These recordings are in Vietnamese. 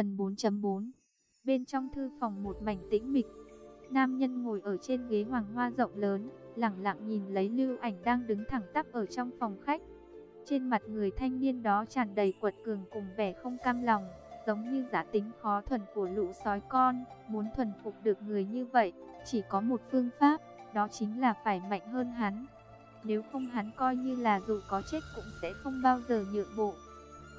Phần 4.4 Bên trong thư phòng một mảnh tĩnh mịch, nam nhân ngồi ở trên ghế hoàng hoa rộng lớn, lặng lặng nhìn lấy lưu ảnh đang đứng thẳng tắp ở trong phòng khách. Trên mặt người thanh niên đó tràn đầy quật cường cùng vẻ không cam lòng, giống như giả tính khó thuần của lũ sói con, muốn thuần phục được người như vậy, chỉ có một phương pháp, đó chính là phải mạnh hơn hắn. Nếu không hắn coi như là dù có chết cũng sẽ không bao giờ nhượng bộ.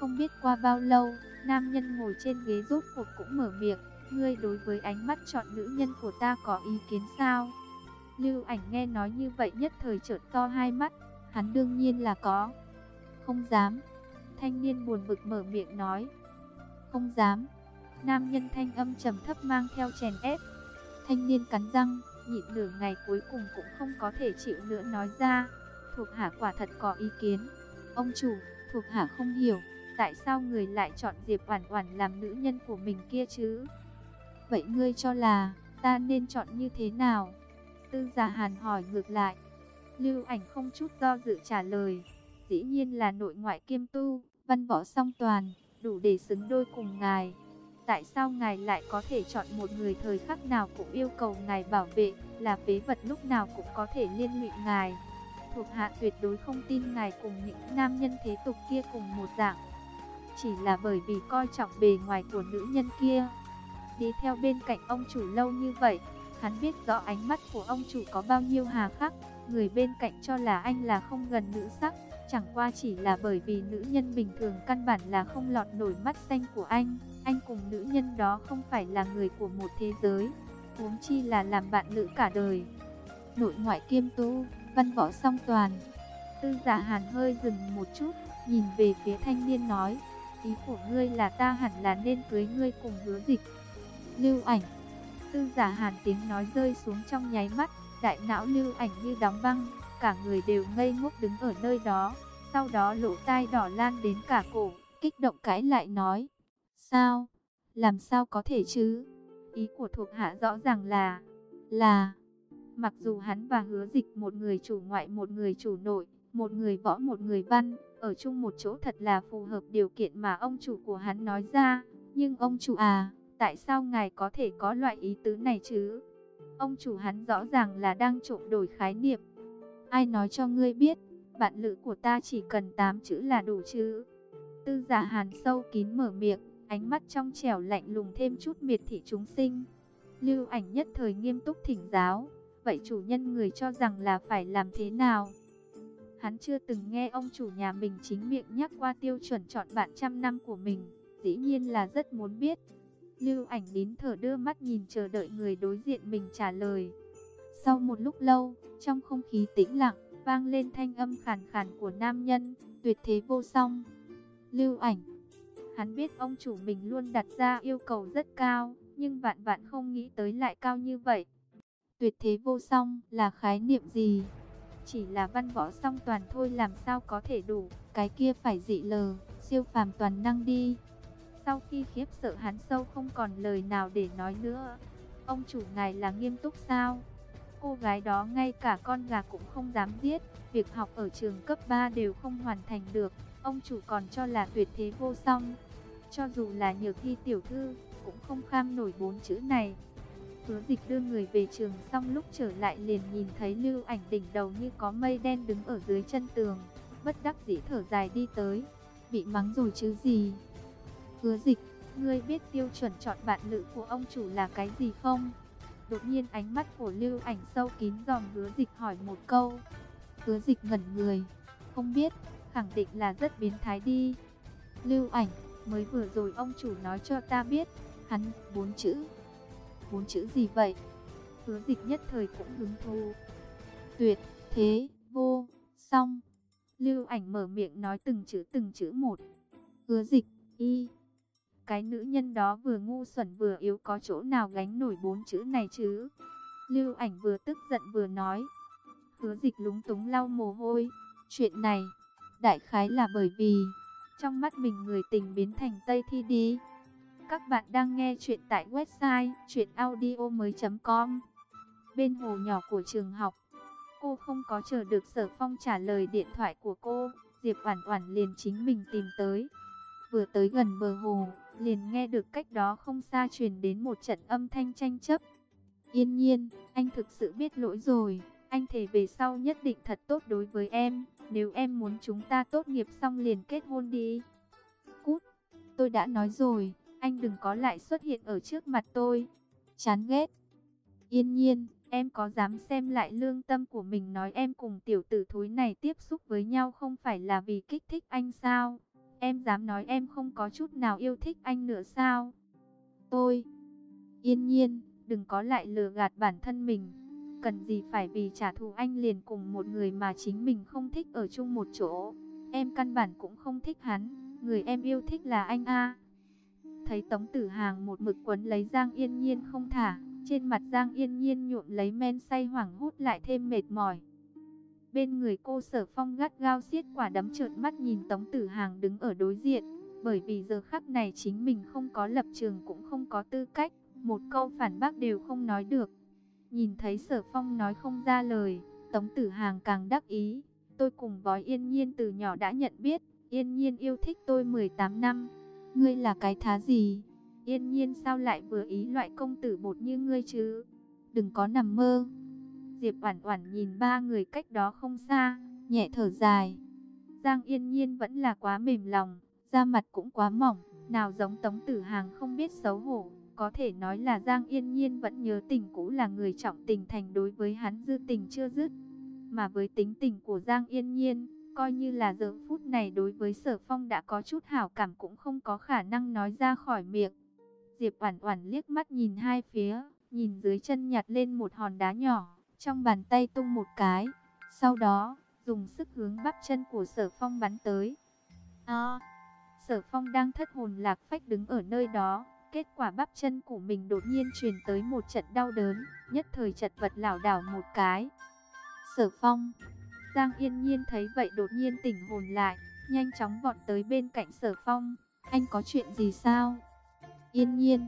Không biết qua bao lâu, nam nhân ngồi trên ghế rốt cuộc cũng mở miệng, ngươi đối với ánh mắt chọn nữ nhân của ta có ý kiến sao? Lưu ảnh nghe nói như vậy nhất thời trợn to hai mắt, hắn đương nhiên là có. Không dám. Thanh niên buồn bực mở miệng nói. Không dám. Nam nhân thanh âm trầm thấp mang theo chèn ép. Thanh niên cắn răng, nhịn nửa ngày cuối cùng cũng không có thể chịu nữa nói ra. Thuộc hạ quả thật có ý kiến. Ông chủ, thuộc hạ không hiểu, tại sao người lại chọn Diệp Oản Oản làm nữ nhân của mình kia chứ? Vậy ngươi cho là ta nên chọn như thế nào? Tư gia Hàn hỏi ngược lại. Lưu Ảnh không chút do dự trả lời, dĩ nhiên là nội ngoại kiêm tu, văn võ song toàn, đủ để xứng đôi cùng ngài. Tại sao ngài lại có thể chọn một người thời khắc nào cũng yêu cầu ngài bảo vệ, là phế vật lúc nào cũng có thể liên lụy ngài? Thuộc hạ tuyệt đối không tin ngài cùng những nam nhân thế tục kia cùng một dạng. Chỉ là bởi vì coi trọng bề ngoài của nữ nhân kia. Đi theo bên cạnh ông chủ lâu như vậy, hắn biết rõ ánh mắt của ông chủ có bao nhiêu hà khắc. Người bên cạnh cho là anh là không gần nữ sắc, chẳng qua chỉ là bởi vì nữ nhân bình thường căn bản là không lọt nổi mắt xanh của anh. Anh cùng nữ nhân đó không phải là người của một thế giới, huống chi là làm bạn nữ cả đời. Nội ngoại kiêm tu, văn võ song toàn. Tư giả hàn hơi dừng một chút, nhìn về phía thanh niên nói, ý của ngươi là ta hẳn là nên cưới ngươi cùng hứa dịch. Lưu ảnh, tư giả hàn tiếng nói rơi xuống trong nháy mắt, đại não lưu ảnh như đóng băng, cả người đều ngây ngốc đứng ở nơi đó, sau đó lỗ tai đỏ lan đến cả cổ, kích động cãi lại nói, sao, làm sao có thể chứ, ý của thuộc hạ rõ ràng là, là, mặc dù hắn và hứa dịch một người chủ ngoại một người chủ nội, một người võ một người văn, ở chung một chỗ thật là phù hợp điều kiện mà ông chủ của hắn nói ra, nhưng ông chủ à, tại sao ngài có thể có loại ý tứ này chứ? Ông chủ hắn rõ ràng là đang trộm đổi khái niệm. Ai nói cho ngươi biết, bạn lữ của ta chỉ cần 8 chữ là đủ chứ? Tư giả hàn sâu kín mở miệng, ánh mắt trong trẻo lạnh lùng thêm chút miệt thị chúng sinh. Lưu ảnh nhất thời nghiêm túc thỉnh giáo, vậy chủ nhân người cho rằng là phải làm thế nào? Hắn chưa từng nghe ông chủ nhà mình chính miệng nhắc qua tiêu chuẩn chọn bạn trăm năm của mình, dĩ nhiên là rất muốn biết. Lưu ảnh nín thở đưa mắt nhìn chờ đợi người đối diện mình trả lời. Sau một lúc lâu, trong không khí tĩnh lặng, vang lên thanh âm khàn khàn của nam nhân, tuyệt thế vô song. Lưu ảnh, hắn biết ông chủ mình luôn đặt ra yêu cầu rất cao, nhưng vạn vạn không nghĩ tới lại cao như vậy. Tuyệt thế vô song là khái niệm gì? Chỉ là văn võ song toàn thôi làm sao có thể đủ, cái kia phải dị lờ, siêu phàm toàn năng đi. Sau khi khiếp sợ hắn sâu không còn lời nào để nói nữa. Ông chủ ngài là nghiêm túc sao? Cô gái đó ngay cả con gà cũng không dám giết, việc học ở trường cấp 3 đều không hoàn thành được, ông chủ còn cho là tuyệt thế vô song. Cho dù là nhược thi tiểu thư, cũng không kham nổi bốn chữ này. Hứa dịch đưa người về trường xong lúc trở lại liền nhìn thấy lưu ảnh đỉnh đầu như có mây đen đứng ở dưới chân tường. Bất đắc dĩ thở dài đi tới. Bị mắng rồi chứ gì? Hứa dịch, ngươi biết tiêu chuẩn chọn bạn nữ của ông chủ là cái gì không? Đột nhiên ánh mắt của lưu ảnh sâu kín dòm hứa dịch hỏi một câu. Hứa dịch ngẩn người. Không biết, khẳng định là rất biến thái đi. Lưu ảnh, mới vừa rồi ông chủ nói cho ta biết, hắn bốn chữ bốn chữ gì vậy? Hứa dịch nhất thời cũng hứng thú. Tuyệt, thế, vô, song. Lưu ảnh mở miệng nói từng chữ từng chữ một. Hứa dịch, y. Cái nữ nhân đó vừa ngu xuẩn vừa yếu có chỗ nào gánh nổi bốn chữ này chứ? Lưu ảnh vừa tức giận vừa nói. Hứa dịch lúng túng lau mồ hôi. Chuyện này, đại khái là bởi vì, trong mắt mình người tình biến thành Tây Thi đi. Các bạn đang nghe chuyện tại website chuyenaudio.com Bên hồ nhỏ của trường học Cô không có chờ được sở phong trả lời điện thoại của cô Diệp Oản Oản liền chính mình tìm tới Vừa tới gần bờ hồ liền nghe được cách đó không xa truyền đến một trận âm thanh tranh chấp. Yên nhiên, anh thực sự biết lỗi rồi, anh thề về sau nhất định thật tốt đối với em, nếu em muốn chúng ta tốt nghiệp xong liền kết hôn đi. Cút, tôi đã nói rồi, anh đừng có lại xuất hiện ở trước mặt tôi. Chán ghét. Yên nhiên, em có dám xem lại lương tâm của mình nói em cùng tiểu tử thúi này tiếp xúc với nhau không phải là vì kích thích anh sao? Em dám nói em không có chút nào yêu thích anh nữa sao? Tôi, yên nhiên, đừng có lại lừa gạt bản thân mình. Cần gì phải vì trả thù anh liền cùng một người mà chính mình không thích ở chung một chỗ. Em căn bản cũng không thích hắn, người em yêu thích là anh A. Thấy Tống Tử Hàng một mực quấn lấy Giang Yên Nhiên không thả, trên mặt Giang Yên Nhiên nhuộm lấy men say hoảng hốt lại thêm mệt mỏi. Bên người cô sở phong gắt gao xiết quả đấm trợn mắt nhìn Tống Tử Hàng đứng ở đối diện. Bởi vì giờ khắc này chính mình không có lập trường cũng không có tư cách. Một câu phản bác đều không nói được. Nhìn thấy sở phong nói không ra lời. Tống Tử Hàng càng đắc ý. Tôi cùng vói yên nhiên từ nhỏ đã nhận biết. Yên nhiên yêu thích tôi 18 năm. Ngươi là cái thá gì? Yên nhiên sao lại vừa ý loại công tử bột như ngươi chứ? Đừng có nằm mơ. Diệp Oản Oản nhìn ba người cách đó không xa, nhẹ thở dài. Giang Yên Nhiên vẫn là quá mềm lòng, da mặt cũng quá mỏng, nào giống Tống Tử Hàng không biết xấu hổ, có thể nói là Giang Yên Nhiên vẫn nhớ tình cũ là người trọng tình thành đối với hắn dư tình chưa dứt. Mà với tính tình của Giang Yên Nhiên, coi như là giờ phút này đối với Sở Phong đã có chút hảo cảm cũng không có khả năng nói ra khỏi miệng. Diệp Oản Oản liếc mắt nhìn hai phía, nhìn dưới chân nhặt lên một hòn đá nhỏ, trong bàn tay tung một cái, sau đó dùng sức hướng bắp chân của Sở Phong bắn tới. À, Sở Phong đang thất hồn lạc phách đứng ở nơi đó, kết quả bắp chân của mình đột nhiên truyền tới một trận đau đớn, nhất thời chật vật lảo đảo một cái. Sở Phong, Giang Yên Nhiên thấy vậy đột nhiên tỉnh hồn lại, nhanh chóng vọt tới bên cạnh Sở Phong, anh có chuyện gì sao? Yên Nhiên,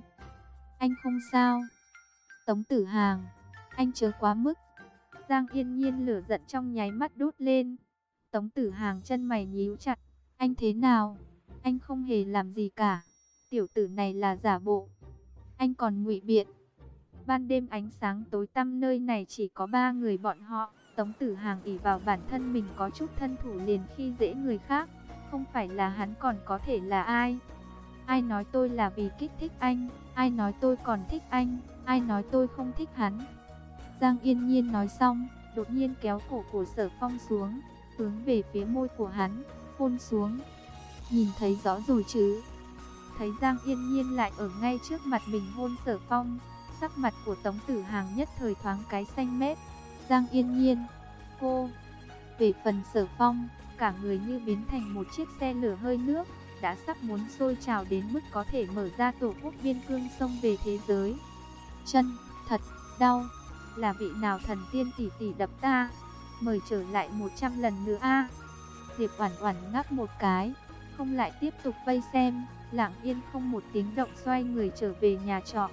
anh không sao. Tống Tử Hàng, anh chớ quá mức. Giang yên nhiên lửa giận trong nháy mắt đốt lên. Tống tử hàng chân mày nhíu chặt. Anh thế nào? Anh không hề làm gì cả. Tiểu tử này là giả bộ. Anh còn ngụy biện. Ban đêm ánh sáng tối tăm nơi này chỉ có ba người bọn họ. Tống tử hàng ỉ vào bản thân mình có chút thân thủ liền khi dễ người khác. Không phải là hắn còn có thể là ai. Ai nói tôi là vì kích thích anh, ai nói tôi còn thích anh, ai nói tôi không thích hắn. Giang Yên Nhiên nói xong, đột nhiên kéo cổ của Sở Phong xuống, hướng về phía môi của hắn, hôn xuống. Nhìn thấy rõ rồi chứ? Thấy Giang Yên Nhiên lại ở ngay trước mặt mình hôn Sở Phong, sắc mặt của Tống Tử Hàng nhất thời thoáng cái xanh mét. Giang Yên Nhiên, cô. Về phần Sở Phong, cả người như biến thành một chiếc xe lửa hơi nước, đã sắp muốn sôi trào đến mức có thể mở ra tổ quốc biên cương sông về thế giới. Chân, thật, đau là vị nào thần tiên tỷ tỷ đập ta, mời trở lại 100 lần nữa a. Diệp Oản Oản ngáp một cái, không lại tiếp tục vây xem, Lặng Yên không một tiếng động xoay người trở về nhà trọ.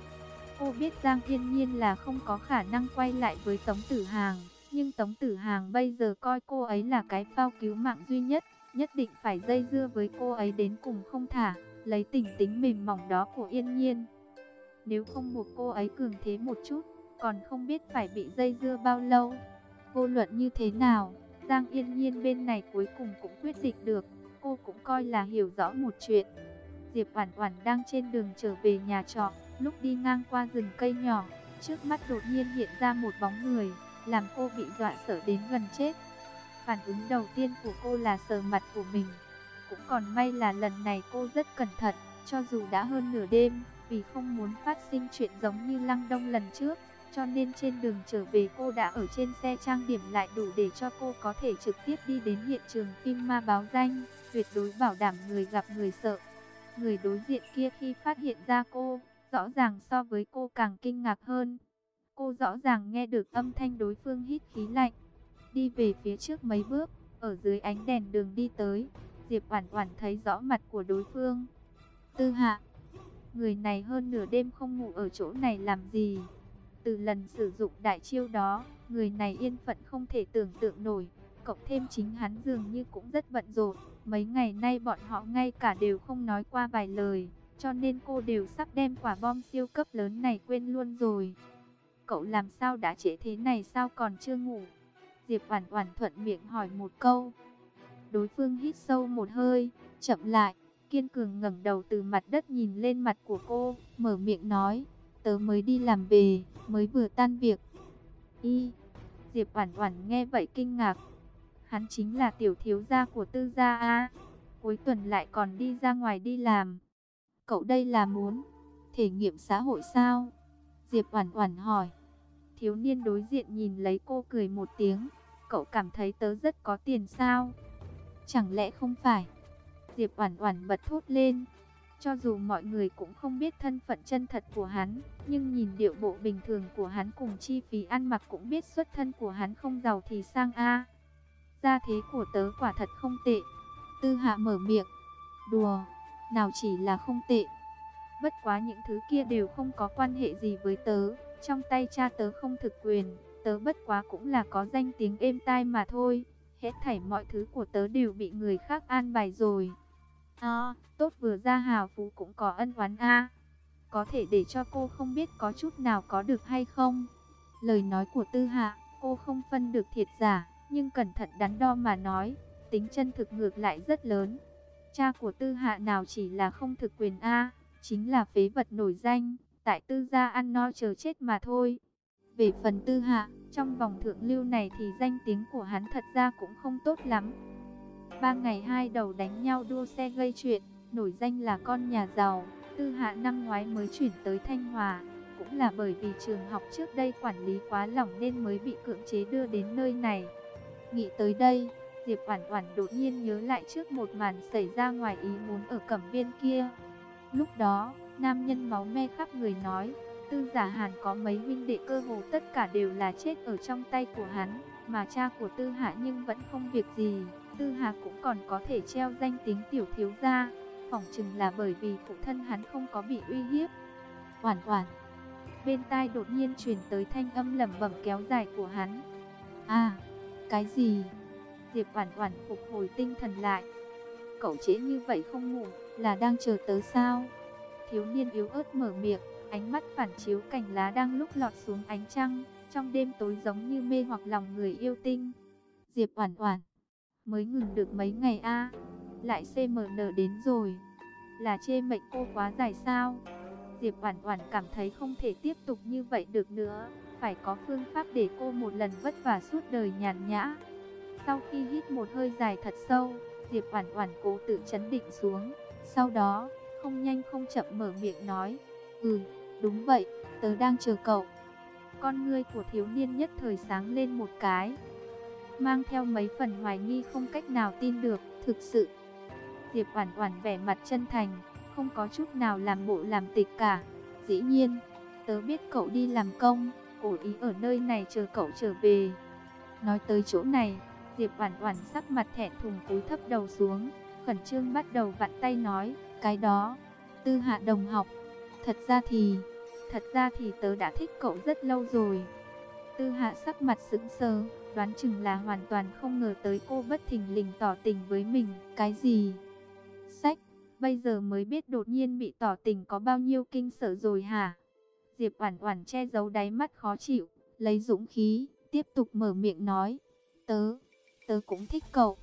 Cô biết Giang Yên Nhiên là không có khả năng quay lại với Tống Tử Hàng, nhưng Tống Tử Hàng bây giờ coi cô ấy là cái phao cứu mạng duy nhất, nhất định phải dây dưa với cô ấy đến cùng không thả, lấy tình tính mềm mỏng đó của Yên Nhiên. Nếu không buộc cô ấy cường thế một chút, còn không biết phải bị dây dưa bao lâu. Vô luận như thế nào, Giang Yên Nhiên bên này cuối cùng cũng quyết định được, cô cũng coi là hiểu rõ một chuyện. Diệp Oản Oản đang trên đường trở về nhà trọ, lúc đi ngang qua rừng cây nhỏ, trước mắt đột nhiên hiện ra một bóng người, làm cô bị dọa sợ đến gần chết. Phản ứng đầu tiên của cô là sờ mặt của mình. Cũng còn may là lần này cô rất cẩn thận, cho dù đã hơn nửa đêm, vì không muốn phát sinh chuyện giống như Lăng Đông lần trước, cho nên trên đường trở về cô đã ở trên xe trang điểm lại đủ để cho cô có thể trực tiếp đi đến hiện trường phim ma báo danh, tuyệt đối bảo đảm người gặp người sợ. Người đối diện kia khi phát hiện ra cô, rõ ràng so với cô càng kinh ngạc hơn. Cô rõ ràng nghe được âm thanh đối phương hít khí lạnh, đi về phía trước mấy bước, ở dưới ánh đèn đường đi tới, Diệp Oản Oản thấy rõ mặt của đối phương. Tư Hạ, người này hơn nửa đêm không ngủ ở chỗ này làm gì? Từ lần sử dụng đại chiêu đó, người này yên phận không thể tưởng tượng nổi. Cộng thêm chính hắn dường như cũng rất bận rộn. Mấy ngày nay bọn họ ngay cả đều không nói qua vài lời cho nên cô đều sắp đem quả bom siêu cấp lớn này quên luôn rồi. Cậu làm sao đã trễ thế này sao còn chưa ngủ? Diệp Oản Oản thuận miệng hỏi một câu. Đối phương hít sâu một hơi, chậm lại, kiên cường ngẩng đầu từ mặt đất nhìn lên mặt của cô, mở miệng nói, "Tớ mới đi làm về, mới vừa tan việc." Y Diệp Oản Oản nghe vậy kinh ngạc. Hắn chính là tiểu thiếu gia của Tư gia a. Cuối tuần lại còn đi ra ngoài đi làm. Cậu đây là muốn thể nghiệm xã hội sao? Diệp Oản Oản hỏi. Thiếu niên đối diện nhìn lấy cô cười một tiếng, cậu cảm thấy tớ rất có tiền sao? Chẳng lẽ không phải? Diệp Oản Oản bật thốt lên. Cho dù mọi người cũng không biết thân phận chân thật của hắn, nhưng nhìn điệu bộ bình thường của hắn cùng chi phí ăn mặc cũng biết xuất thân của hắn không giàu thì sang a. Gia thế của tớ quả thật không tệ. Tư Hạ mở miệng. Đùa, nào chỉ là không tệ. Bất quá những thứ kia đều không có quan hệ gì với tớ, trong tay cha tớ không thực quyền, tớ bất quá cũng là có danh tiếng êm tai mà thôi. Hết thảy mọi thứ của tớ đều bị người khác an bài rồi. À, tốt vừa ra hào phú cũng có ân oán a. Có thể để cho cô không biết có chút nào có được hay không? Lời nói của Tư Hạ, cô không phân được thiệt giả, nhưng cẩn thận đắn đo mà nói, tính chân thực ngược lại rất lớn. Cha của Tư Hạ nào chỉ là không thực quyền a, chính là phế vật nổi danh, tại Tư gia ăn no chờ chết mà thôi. Về phần Tư Hạ, trong vòng thượng lưu này thì danh tiếng của hắn thật ra cũng không tốt lắm. Ba ngày hai đầu đánh nhau đua xe gây chuyện, nổi danh là con nhà giàu. Tư Hạ năm ngoái mới chuyển tới Thanh Hòa, cũng là bởi vì trường học trước đây quản lý quá lỏng nên mới bị cưỡng chế đưa đến nơi này. Nghĩ tới đây, Diệp Oản Oản đột nhiên nhớ lại trước một màn xảy ra ngoài ý muốn ở Cẩm Viên kia. Lúc đó, nam nhân máu me khắp người nói, Tư Giả Hàn có mấy huynh đệ cơ hồ tất cả đều là chết ở trong tay của hắn, mà cha của Tư Hạ nhưng vẫn không việc gì. Tư Hạ cũng còn có thể treo danh tiếng tiểu thiếu gia, phỏng chừng là bởi vì phụ thân hắn không có bị uy hiếp. Oản Oản. Bên tai đột nhiên truyền tới thanh âm lẩm bẩm kéo dài của hắn. À, cái gì? Diệp Oản Oản phục hồi tinh thần lại. Cậu chế như vậy không ngủ, là đang chờ tớ sao? Thiếu niên yếu ớt mở miệng, ánh mắt phản chiếu cảnh lá đang lúc lọt xuống ánh trăng, trong đêm tối giống như mê hoặc lòng người yêu tinh. Diệp Oản Oản, mới ngừng được mấy ngày a, lại CMN đến rồi. Là chê mệnh cô quá dài sao? Diệp Oản Oản cảm thấy không thể tiếp tục như vậy được nữa, phải có phương pháp để cô một lần vất vả suốt đời nhàn nhã. Sau khi hít một hơi dài thật sâu, Diệp Oản Oản cố tự chấn định xuống, sau đó, không nhanh không chậm mở miệng nói, "Ừ, đúng vậy, tớ đang chờ cậu." Con ngươi của thiếu niên nhất thời sáng lên một cái, mang theo mấy phần hoài nghi không cách nào tin được, thực sự. Diệp Oản Oản vẻ mặt chân thành, không có chút nào làm bộ làm tịch cả. Dĩ nhiên, tớ biết cậu đi làm công, cố ý ở nơi này chờ cậu trở về. Nói tới chỗ này, Diệp Oản Oản sắc mặt thẹn thùng cúi thấp đầu xuống, khẩn trương bắt đầu vặn tay nói, "Cái đó, Tư Hạ đồng học, thật ra thì, thật ra thì tớ đã thích cậu rất lâu rồi." Tư Hạ sắc mặt sững sờ, đoán chừng là hoàn toàn không ngờ tới cô bất thình lình tỏ tình với mình, cái gì? Sách, bây giờ mới biết đột nhiên bị tỏ tình có bao nhiêu kinh sợ rồi hả? Diệp Oản Oản che giấu đáy mắt khó chịu, lấy dũng khí, tiếp tục mở miệng nói, "Tớ, tớ cũng thích cậu."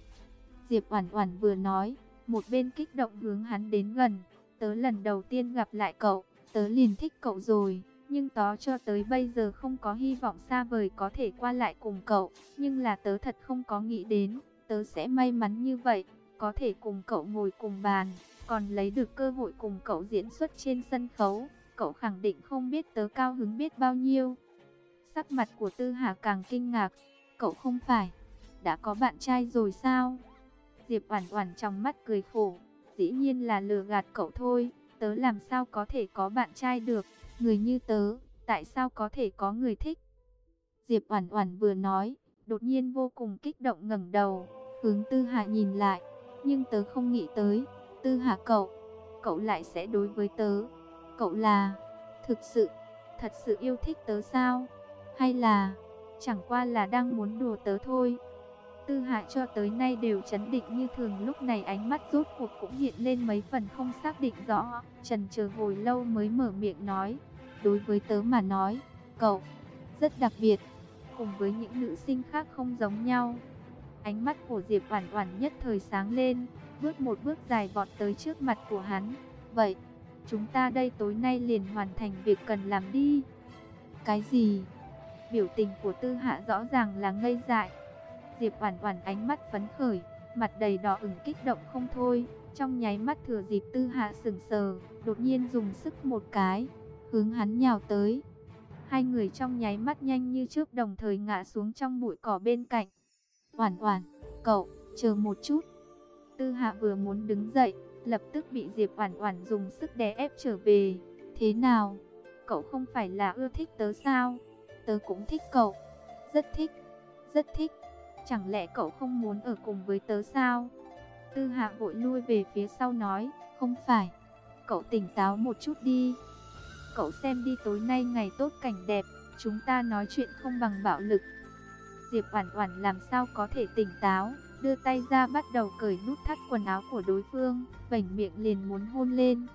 Diệp Oản Oản vừa nói, một bên kích động hướng hắn đến gần, "Tớ lần đầu tiên gặp lại cậu, tớ liền thích cậu rồi." Nhưng tớ cho tới bây giờ không có hy vọng xa vời có thể qua lại cùng cậu, nhưng là tớ thật không có nghĩ đến, tớ sẽ may mắn như vậy, có thể cùng cậu ngồi cùng bàn, còn lấy được cơ hội cùng cậu diễn xuất trên sân khấu, cậu khẳng định không biết tớ cao hứng biết bao nhiêu. Sắc mặt của Tư Hà càng kinh ngạc, cậu không phải, đã có bạn trai rồi sao? Diệp Oản Oản trong mắt cười khổ, dĩ nhiên là lừa gạt cậu thôi, tớ làm sao có thể có bạn trai được, người như tớ, tại sao có thể có người thích? Diệp Oản Oản vừa nói, đột nhiên vô cùng kích động ngẩng đầu, hướng Tư Hạ nhìn lại, nhưng tớ không nghĩ tới, Tư Hạ cậu, cậu lại sẽ đối với tớ. Cậu là thực sự, thật sự yêu thích tớ sao? Hay là chẳng qua là đang muốn đùa tớ thôi? Tư Hạ cho tới nay đều chấn định như thường lúc này ánh mắt rốt cuộc cũng hiện lên mấy phần không xác định rõ. Trần chờ hồi lâu mới mở miệng nói, đối với tớ mà nói, cậu rất đặc biệt, cùng với những nữ sinh khác không giống nhau. Ánh mắt của Diệp Oản Oản nhất thời sáng lên, bước một bước dài vọt tới trước mặt của hắn. "Vậy, chúng ta đây tối nay liền hoàn thành việc cần làm đi." "Cái gì?" Biểu tình của Tư Hạ rõ ràng là ngây dại. Diệp Oản Oản ánh mắt phấn khởi, mặt đầy đỏ ửng kích động không thôi, trong nháy mắt thừa dịp Tư Hạ sững sờ, đột nhiên dùng sức một cái, hướng hắn nhào tới. Hai người trong nháy mắt nhanh như chớp đồng thời ngã xuống trong bụi cỏ bên cạnh. Oản Oản, cậu, chờ một chút. Tư Hạ vừa muốn đứng dậy, lập tức bị Diệp Oản Oản dùng sức đè ép trở về. Thế nào? Cậu không phải là ưa thích tớ sao? Tớ cũng thích cậu. Rất thích, rất thích. Chẳng lẽ cậu không muốn ở cùng với tớ sao? Tư Hạ vội lui về phía sau nói, không phải. Cậu tỉnh táo một chút đi. Cậu xem đi tối nay ngày tốt cảnh đẹp, chúng ta nói chuyện không bằng bạo lực. Diệp Oản Oản làm sao có thể tỉnh táo, đưa tay ra bắt đầu cởi nút thắt quần áo của đối phương, vành miệng liền muốn hôn lên.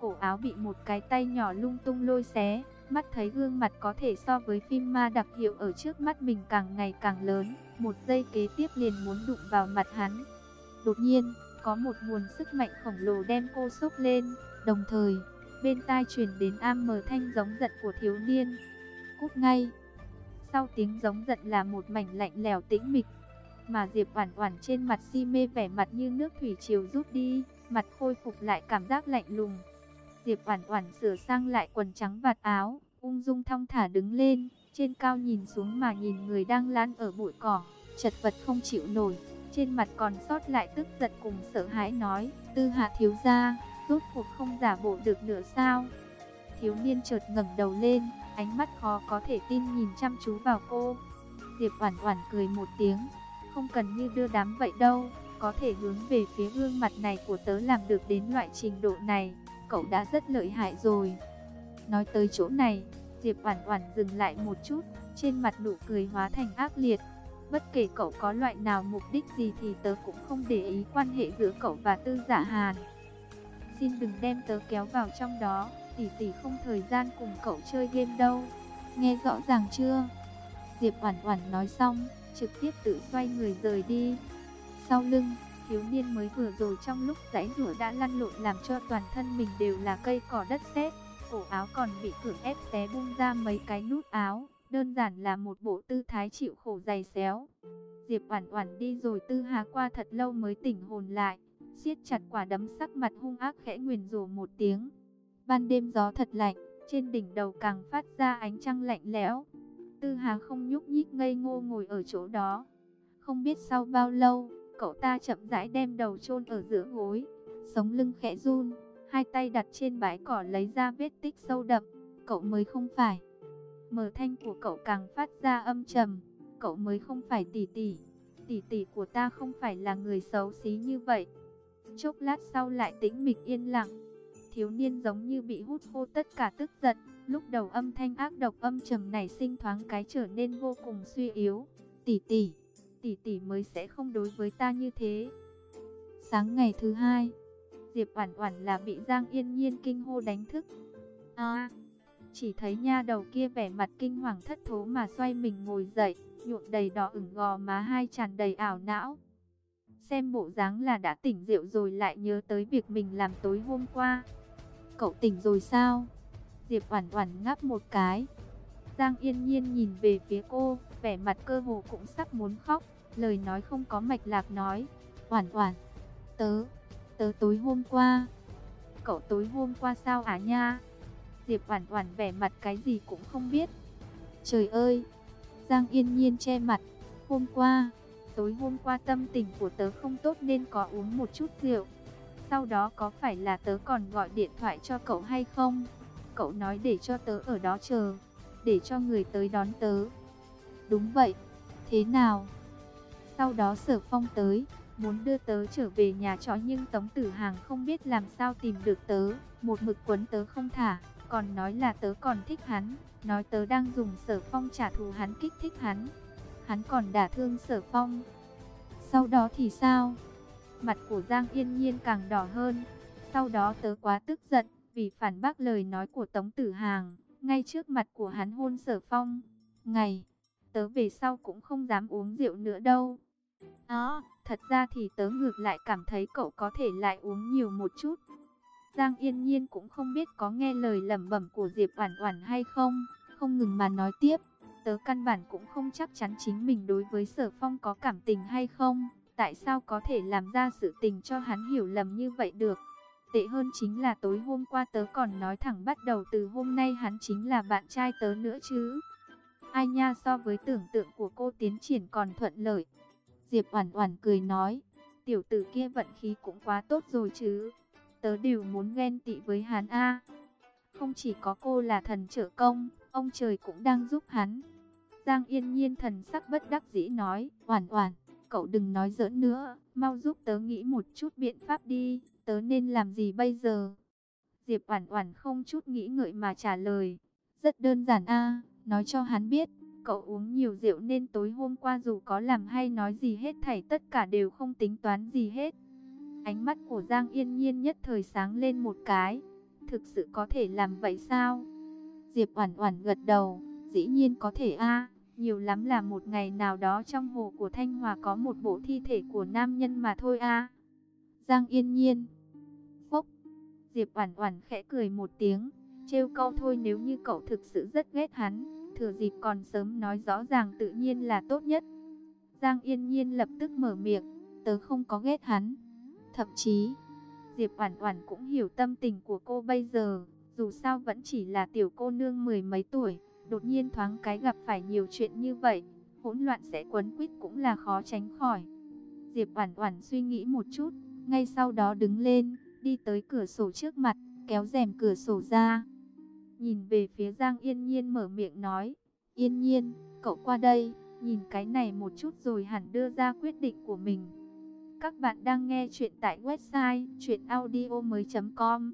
Cổ áo bị một cái tay nhỏ lung tung lôi xé, mắt thấy gương mặt có thể so với phim ma đặc hiệu ở trước mắt mình càng ngày càng lớn, một giây kế tiếp liền muốn đụng vào mặt hắn. Đột nhiên, có một nguồn sức mạnh khổng lồ đem cô sốc lên, đồng thời, bên tai truyền đến am mờ thanh giống giận của thiếu niên. Cút ngay! Sau tiếng giống giận là một mảnh lạnh lẽo tĩnh mịch, mà Diệp Oản Oản trên mặt si mê vẻ mặt như nước thủy triều rút đi, mặt khôi phục lại cảm giác lạnh lùng. Diệp Oản Oản sửa sang lại quần trắng vạt áo, ung dung thong thả đứng lên, trên cao nhìn xuống mà nhìn người đang lăn ở bụi cỏ, chật vật không chịu nổi, trên mặt còn sót lại tức giận cùng sợ hãi nói: "Tư Hạ thiếu gia, rốt cuộc không giả bộ được nữa sao?" Thiếu niên chợt ngẩng đầu lên, ánh mắt khó có thể tin nhìn chăm chú vào cô. Diệp Oản Oản cười một tiếng, không cần như đưa đám vậy đâu, có thể hướng về phía gương mặt này của tớ làm được đến loại trình độ này, cậu đã rất lợi hại rồi. Nói tới chỗ này, Diệp Oản Oản dừng lại một chút, trên mặt nụ cười hóa thành ác liệt. Bất kể cậu có loại nào mục đích gì thì tớ cũng không để ý quan hệ giữa cậu và Tư Giả Hàn. Xin đừng đem tớ kéo vào trong đó, tỷ tỷ không thời gian cùng cậu chơi game đâu. Nghe rõ ràng chưa? Diệp Oản Oản nói xong, trực tiếp tự xoay người rời đi. Sau lưng, thiếu niên mới vừa rồi trong lúc giãy giụa đã lăn lộn làm cho toàn thân mình đều là cây cỏ đất sét, cổ áo còn bị cưỡng ép xé bung ra mấy cái nút áo, đơn giản là một bộ tư thái chịu khổ dày xéo. Diệp Oản Oản đi rồi Tư Hà qua thật lâu mới tỉnh hồn lại, siết chặt quả đấm sắc mặt hung ác khẽ nguyền rủa một tiếng. Ban đêm gió thật lạnh, trên đỉnh đầu càng phát ra ánh trăng lạnh lẽo. Tư Hà không nhúc nhích ngây ngô ngồi ở chỗ đó. Không biết sau bao lâu, cậu ta chậm rãi đem đầu chôn ở giữa gối, sống lưng khẽ run, hai tay đặt trên bãi cỏ lấy ra vết tích sâu đậm. Cậu mới không phải. Mờ thanh của cậu càng phát ra âm trầm. Cậu mới không phải tỷ tỷ. Tỷ tỷ của ta không phải là người xấu xí như vậy. Chốc lát sau lại tĩnh mịch yên lặng. Thiếu niên giống như bị hút khô tất cả tức giận. Lúc đầu âm thanh ác độc âm trầm này sinh thoáng cái trở nên vô cùng suy yếu. Tỷ tỷ, tỷ tỷ mới sẽ không đối với ta như thế. Sáng ngày thứ hai, Diệp Oản Oản là bị Giang Yên Nhiên kinh hô đánh thức. A! chỉ thấy nha đầu kia vẻ mặt kinh hoàng thất thố mà xoay mình ngồi dậy, nhuộm đầy đỏ ửng gò má hai tràn đầy ảo não. Xem bộ dáng là đã tỉnh rượu rồi lại nhớ tới việc mình làm tối hôm qua. Cậu tỉnh rồi sao? Diệp Oản Oản ngáp một cái. Giang Yên Nhiên nhìn về phía cô, vẻ mặt cơ hồ cũng sắp muốn khóc, lời nói không có mạch lạc nói, "Oản Oản, tớ, tớ tối hôm qua." "Cậu tối hôm qua sao à nha?" Diệp Oản Oản vẻ mặt cái gì cũng không biết. "Trời ơi." Giang Yên Nhiên che mặt, "Hôm qua, tối hôm qua tâm tình của tớ không tốt nên có uống một chút rượu. Sau đó có phải là tớ còn gọi điện thoại cho cậu hay không?" cậu nói để cho tớ ở đó chờ, để cho người tới đón tớ. Đúng vậy, thế nào? Sau đó sở phong tới, muốn đưa tớ trở về nhà trọ nhưng Tống Tử Hàng không biết làm sao tìm được tớ, một mực quấn tớ không thả, còn nói là tớ còn thích hắn, nói tớ đang dùng sở phong trả thù hắn kích thích hắn. Hắn còn đả thương sở phong. Sau đó thì sao? Mặt của Giang Yên Nhiên càng đỏ hơn. Sau đó tớ quá tức giận, vì phản bác lời nói của Tống Tử Hàng, ngay trước mặt của hắn hôn sở phong. Ngày, tớ về sau cũng không dám uống rượu nữa đâu. Đó, thật ra thì tớ ngược lại cảm thấy cậu có thể lại uống nhiều một chút. Giang Yên Nhiên cũng không biết có nghe lời lẩm bẩm của Diệp Oản Oản hay không, không ngừng mà nói tiếp, tớ căn bản cũng không chắc chắn chính mình đối với Sở Phong có cảm tình hay không, tại sao có thể làm ra sự tình cho hắn hiểu lầm như vậy được. Tệ hơn chính là tối hôm qua tớ còn nói thẳng bắt đầu từ hôm nay hắn chính là bạn trai tớ nữa chứ. Ai nha so với tưởng tượng của cô tiến triển còn thuận lợi. Diệp Oản Oản cười nói, tiểu tử kia vận khí cũng quá tốt rồi chứ. Tớ đều muốn ghen tị với hắn a. Không chỉ có cô là thần trợ công, ông trời cũng đang giúp hắn. Giang Yên Nhiên thần sắc bất đắc dĩ nói, "Oản Oản, cậu đừng nói giỡn nữa, mau giúp tớ nghĩ một chút biện pháp đi, tớ nên làm gì bây giờ?" Diệp Oản Oản không chút nghĩ ngợi mà trả lời, "Rất đơn giản a, nói cho hắn biết, cậu uống nhiều rượu nên tối hôm qua dù có làm hay nói gì hết thảy tất cả đều không tính toán gì hết." Ánh mắt của Giang Yên Nhiên nhất thời sáng lên một cái. Thực sự có thể làm vậy sao? Diệp Oản Oản gật đầu, dĩ nhiên có thể a, nhiều lắm là một ngày nào đó trong hồ của Thanh Hòa có một bộ thi thể của nam nhân mà thôi a. Giang Yên Nhiên. Phốc. Diệp Oản Oản khẽ cười một tiếng, trêu câu thôi nếu như cậu thực sự rất ghét hắn, thừa dịp còn sớm nói rõ ràng tự nhiên là tốt nhất. Giang Yên Nhiên lập tức mở miệng, tớ không có ghét hắn. Thậm chí, Diệp Oản Oản cũng hiểu tâm tình của cô bây giờ, dù sao vẫn chỉ là tiểu cô nương mười mấy tuổi, đột nhiên thoáng cái gặp phải nhiều chuyện như vậy, hỗn loạn sẽ quấn quýt cũng là khó tránh khỏi. Diệp Oản Oản suy nghĩ một chút, ngay sau đó đứng lên, đi tới cửa sổ trước mặt, kéo rèm cửa sổ ra. Nhìn về phía Giang Yên Nhiên mở miệng nói, "Yên Nhiên, cậu qua đây, nhìn cái này một chút rồi hẳn đưa ra quyết định của mình." Các bạn đang nghe chuyện tại website chuyenaudio.com